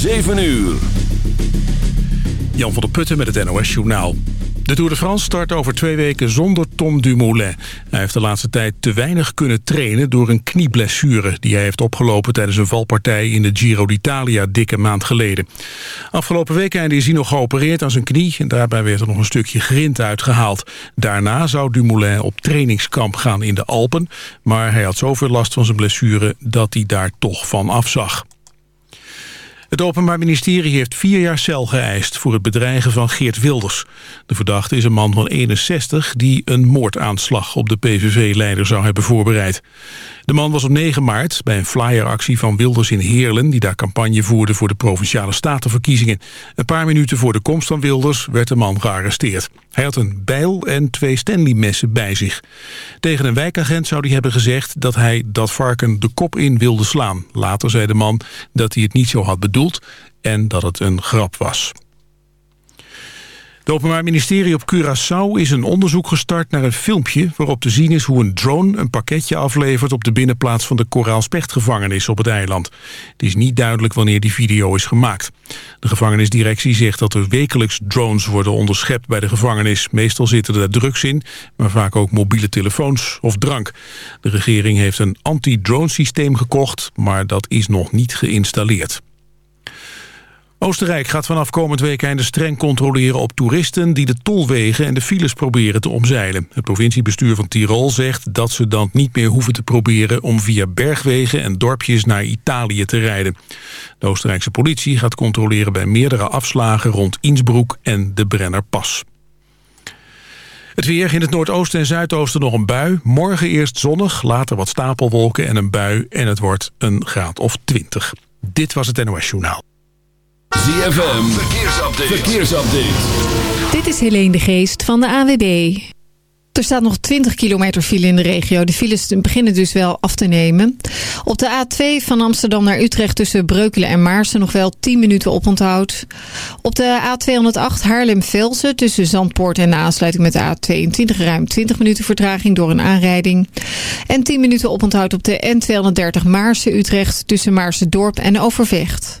7 uur. Jan van der Putten met het NOS Journaal. De Tour de France start over twee weken zonder Tom Dumoulin. Hij heeft de laatste tijd te weinig kunnen trainen door een knieblessure... die hij heeft opgelopen tijdens een valpartij in de Giro d'Italia dikke maand geleden. Afgelopen weekend is hij nog geopereerd aan zijn knie... en daarbij werd er nog een stukje grind uitgehaald. Daarna zou Dumoulin op trainingskamp gaan in de Alpen... maar hij had zoveel last van zijn blessure dat hij daar toch van afzag. Het Openbaar Ministerie heeft vier jaar cel geëist... voor het bedreigen van Geert Wilders. De verdachte is een man van 61 die een moordaanslag op de PVV-leider zou hebben voorbereid. De man was op 9 maart bij een flyeractie van Wilders in Heerlen... die daar campagne voerde voor de Provinciale Statenverkiezingen. Een paar minuten voor de komst van Wilders werd de man gearresteerd. Hij had een bijl en twee Stanley-messen bij zich. Tegen een wijkagent zou hij hebben gezegd dat hij dat varken de kop in wilde slaan. Later zei de man dat hij het niet zo had bedoeld en dat het een grap was. Het Openbaar Ministerie op Curaçao is een onderzoek gestart naar een filmpje... waarop te zien is hoe een drone een pakketje aflevert... op de binnenplaats van de Koraalspechtgevangenis op het eiland. Het is niet duidelijk wanneer die video is gemaakt. De gevangenisdirectie zegt dat er wekelijks drones worden onderschept bij de gevangenis. Meestal zitten er drugs in, maar vaak ook mobiele telefoons of drank. De regering heeft een anti-drone systeem gekocht, maar dat is nog niet geïnstalleerd. Oostenrijk gaat vanaf komend weekende streng controleren op toeristen... die de tolwegen en de files proberen te omzeilen. Het provinciebestuur van Tirol zegt dat ze dan niet meer hoeven te proberen... om via bergwegen en dorpjes naar Italië te rijden. De Oostenrijkse politie gaat controleren bij meerdere afslagen... rond Innsbruck en de Brennerpas. Het weer in het noordoosten en zuidoosten nog een bui. Morgen eerst zonnig, later wat stapelwolken en een bui... en het wordt een graad of 20. Dit was het NOS Journaal. ZFM, verkeersupdate. verkeersupdate. Dit is Helene de Geest van de AWB. Er staat nog 20 kilometer file in de regio. De files beginnen dus wel af te nemen. Op de A2 van Amsterdam naar Utrecht tussen Breukelen en Maarsen nog wel 10 minuten oponthoud. Op de A208 Haarlem-Velsen tussen Zandpoort en de aansluiting met de A22 ruim 20 minuten vertraging door een aanrijding. En 10 minuten oponthoud op de N230 Maarsen-Utrecht tussen Maarsen-Dorp en Overvecht.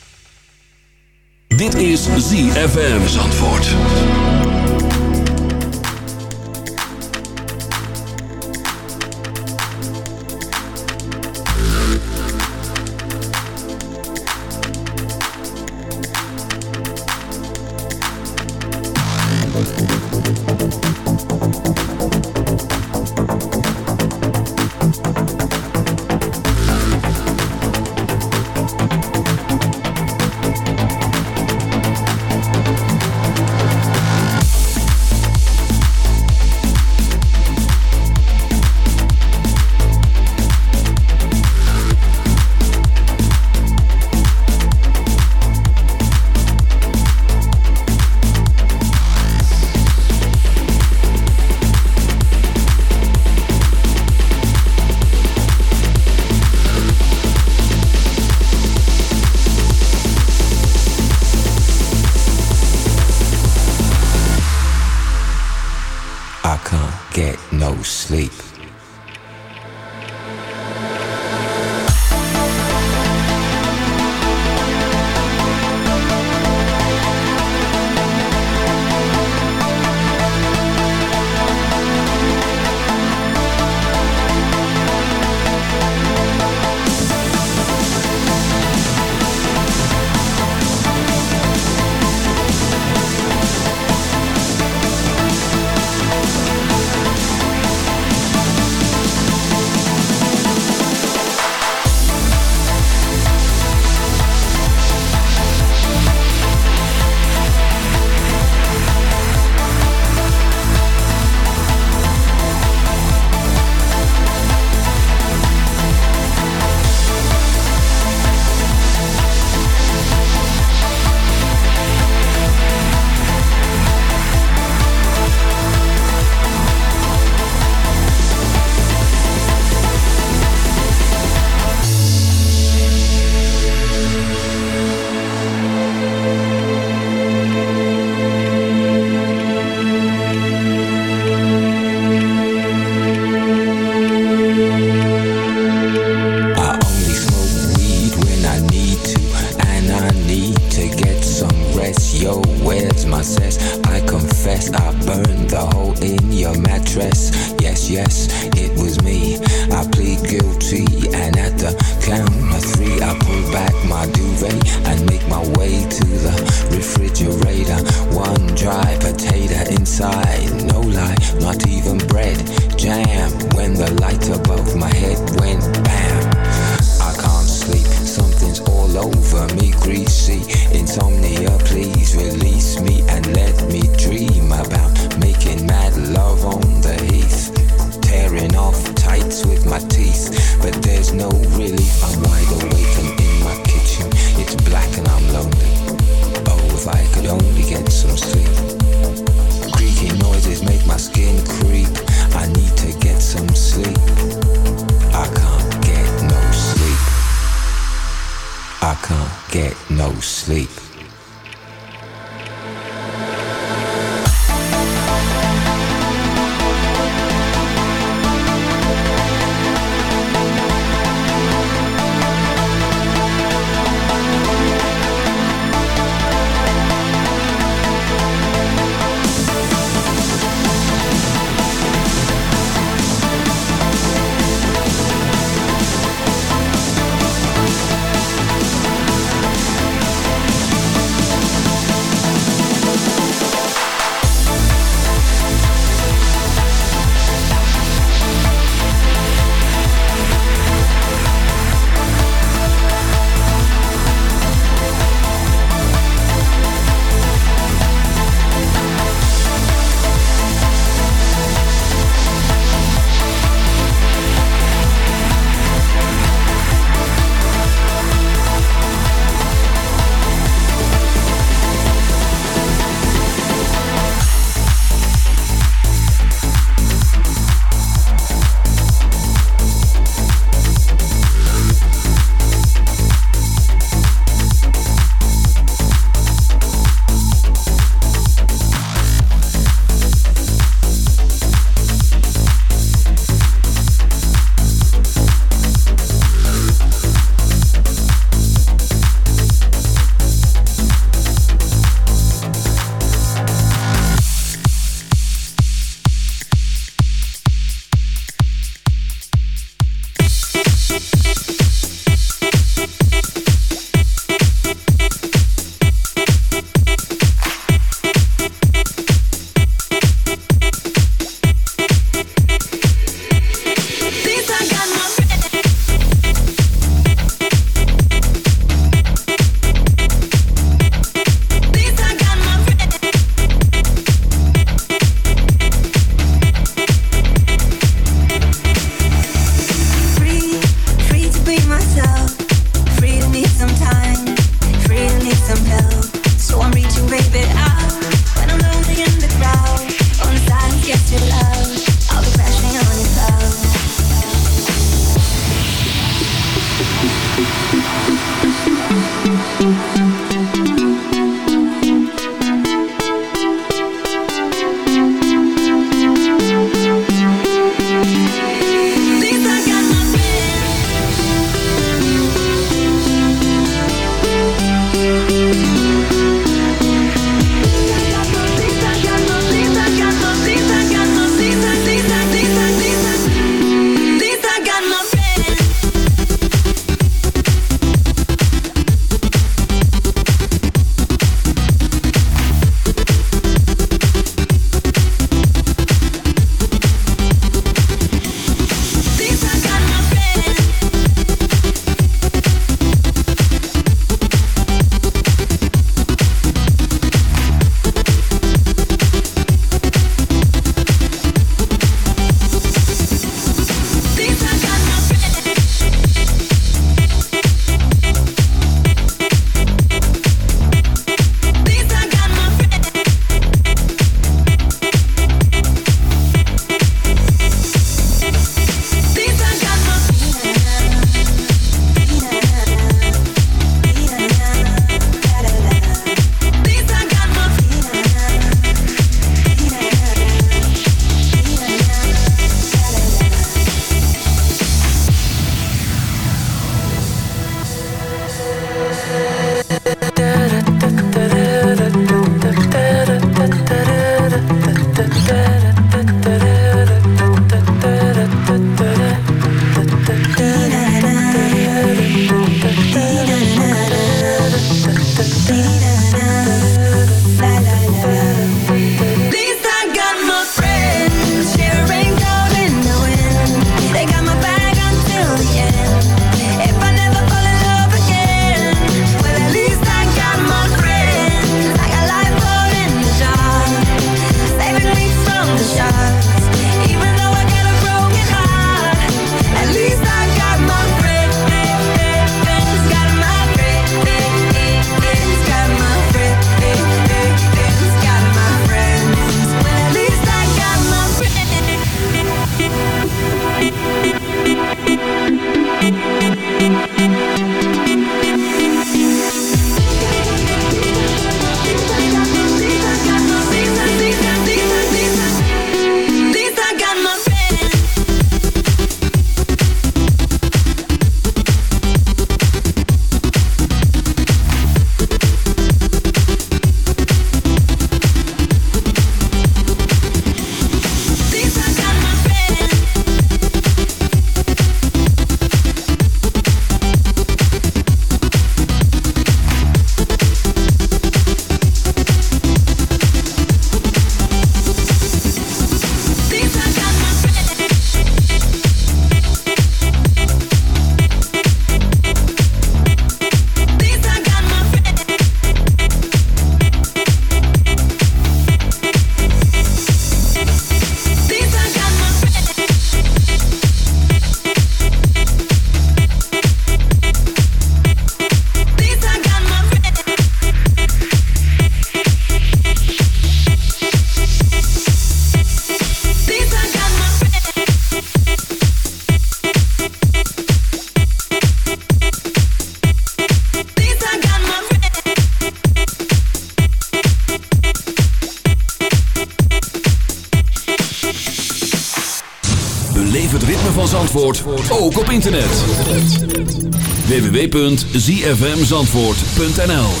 www.zfmzandvoort.nl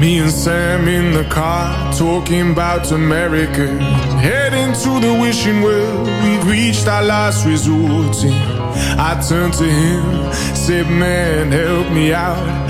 Me and Sam in the car talking about America. Heading to the wishing well, we've reached our last resort. I turned to him, said, Man, help me out.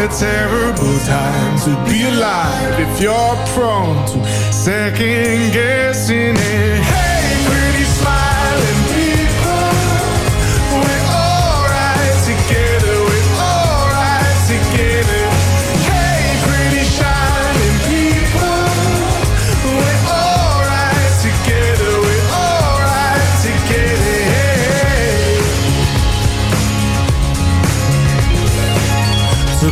a terrible time to be alive if you're prone to second guessing it.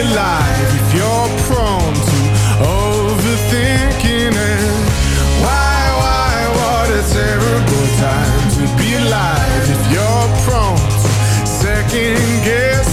alive if you're prone to overthinking it. Why, why, what a terrible time to be alive if you're prone to second guessing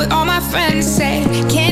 what all my friends say. Can't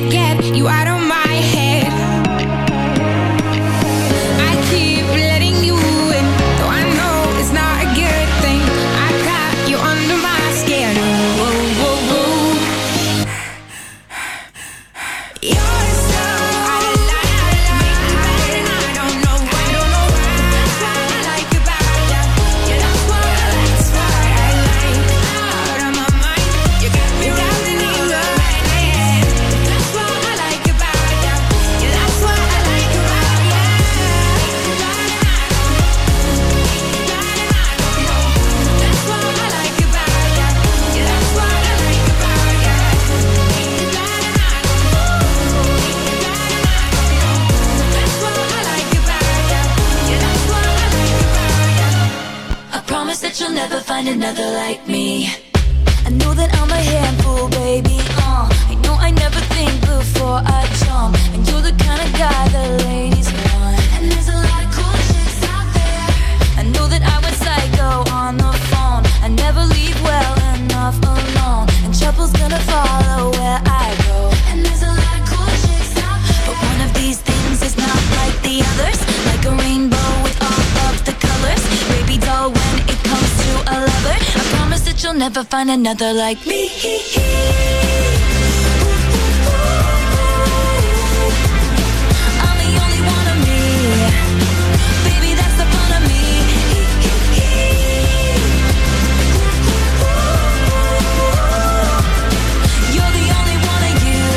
another like me. I'm the only one of me. Baby, that's the fun of me. You're the only one of you.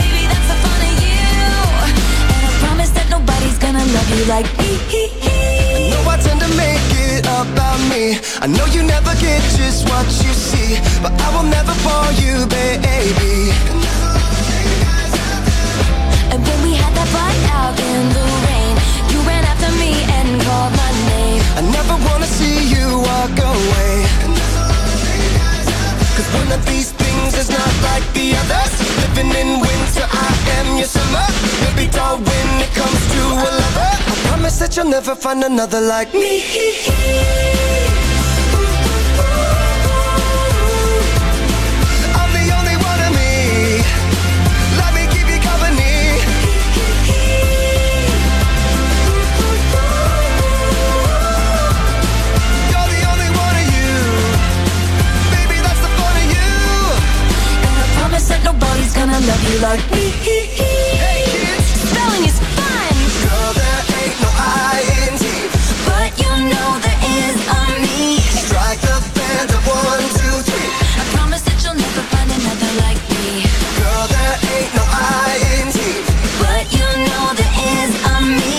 Baby, that's the fun of you. And I promise that nobody's gonna love you like me. I about me. I know you never get just what you see, but I will never fall you, baby. And when we had that fight out in the rain, you ran after me and called my name. I never wanna see you walk away. Cause one of these is not like the others. Living in winter, I am your summer. Baby doll, when it comes to a lover, I promise that you'll never find another like me. promise that nobody's gonna love you like me. Hey kids, Spelling is fun, girl, there ain't no I in T. but you know there is a me. Strike the band of one, two, three. I promise that you'll never find another like me. Girl, there ain't no I in T. But you know there is a me.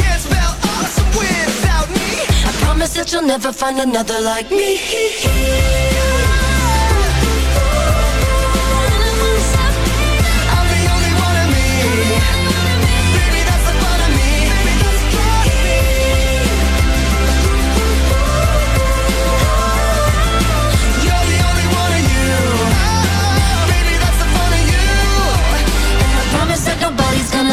Can't spell awesome without me. I promise that you'll never find another like me.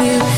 you.